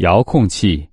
遥控器